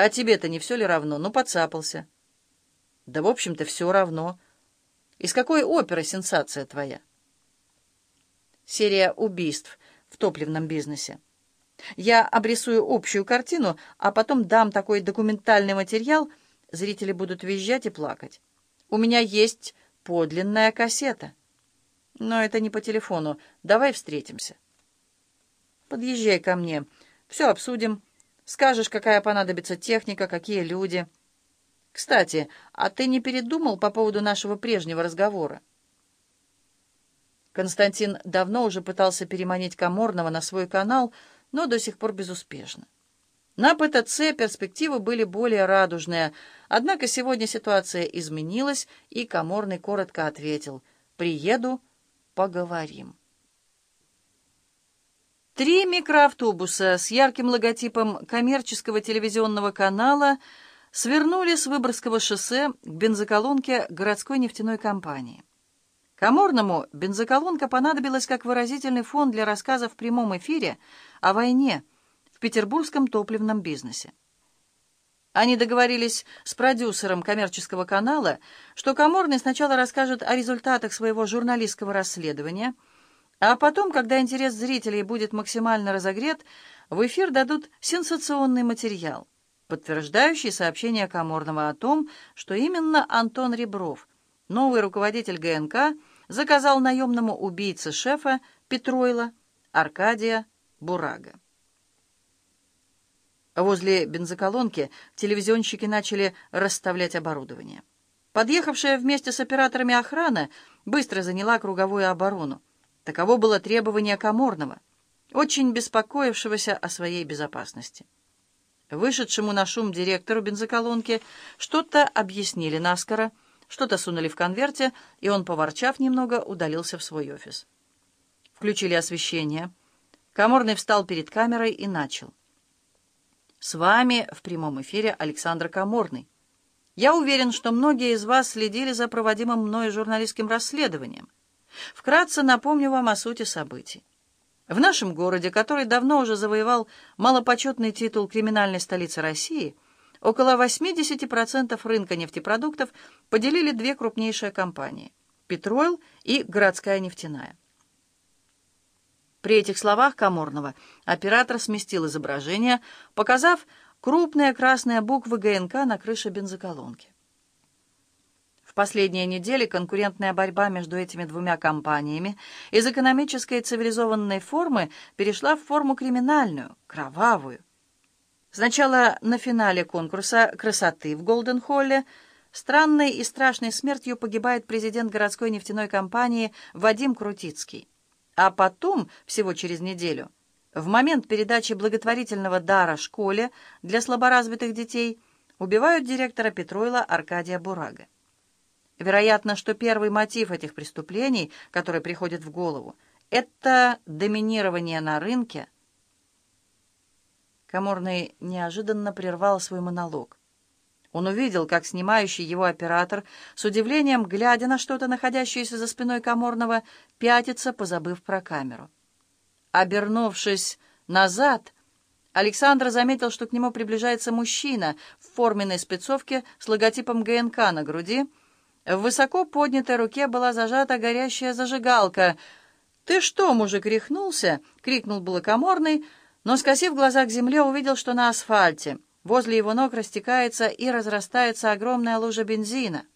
А тебе-то не все ли равно? Ну, подцапался. Да, в общем-то, все равно. Из какой оперы сенсация твоя? Серия убийств в топливном бизнесе. Я обрисую общую картину, а потом дам такой документальный материал, зрители будут визжать и плакать. У меня есть подлинная кассета. Но это не по телефону. Давай встретимся. Подъезжай ко мне. Все обсудим. Скажешь, какая понадобится техника, какие люди. Кстати, а ты не передумал по поводу нашего прежнего разговора? Константин давно уже пытался переманить Каморного на свой канал, но до сих пор безуспешно. На ПТЦ перспективы были более радужные, однако сегодня ситуация изменилась, и Каморный коротко ответил «Приеду, поговорим». Три микроавтобуса с ярким логотипом коммерческого телевизионного канала свернули с Выборгского шоссе к бензоколонке городской нефтяной компании. Каморному бензоколонка понадобилась как выразительный фон для рассказа в прямом эфире о войне в петербургском топливном бизнесе. Они договорились с продюсером коммерческого канала, что Каморный сначала расскажет о результатах своего журналистского расследования – а потом, когда интерес зрителей будет максимально разогрет, в эфир дадут сенсационный материал, подтверждающий сообщение Каморного о том, что именно Антон Ребров, новый руководитель ГНК, заказал наемному убийце шефа Петройла Аркадия Бурага. Возле бензоколонки телевизионщики начали расставлять оборудование. Подъехавшая вместе с операторами охрана быстро заняла круговую оборону. Таково было требование Каморного, очень беспокоившегося о своей безопасности. Вышедшему на шум директору бензоколонки что-то объяснили наскоро, что-то сунули в конверте, и он, поворчав немного, удалился в свой офис. Включили освещение. Каморный встал перед камерой и начал. «С вами в прямом эфире Александр Каморный. Я уверен, что многие из вас следили за проводимым мною журналистским расследованием. Вкратце напомню вам о сути событий. В нашем городе, который давно уже завоевал малопочетный титул криминальной столицы России, около 80% рынка нефтепродуктов поделили две крупнейшие компании – «Петройл» и «Городская нефтяная». При этих словах Каморного оператор сместил изображение, показав крупные красные буквы ГНК на крыше бензоколонки. Последние недели конкурентная борьба между этими двумя компаниями из экономической цивилизованной формы перешла в форму криминальную, кровавую. Сначала на финале конкурса красоты в Голден-Холле странной и страшной смертью погибает президент городской нефтяной компании Вадим Крутицкий. А потом, всего через неделю, в момент передачи благотворительного дара школе для слаборазвитых детей, убивают директора Петройла Аркадия Бурага. Вероятно, что первый мотив этих преступлений, который приходит в голову, это доминирование на рынке. Каморный неожиданно прервал свой монолог. Он увидел, как снимающий его оператор, с удивлением, глядя на что-то, находящееся за спиной Каморного, пятится, позабыв про камеру. Обернувшись назад, Александр заметил, что к нему приближается мужчина в форменной спецовке с логотипом ГНК на груди, в высоко поднятой руке была зажата горящая зажигалка. «Ты что, мужик, рехнулся?» — крикнул было коморный, но, скосив глаза к земле, увидел, что на асфальте возле его ног растекается и разрастается огромная лужа бензина —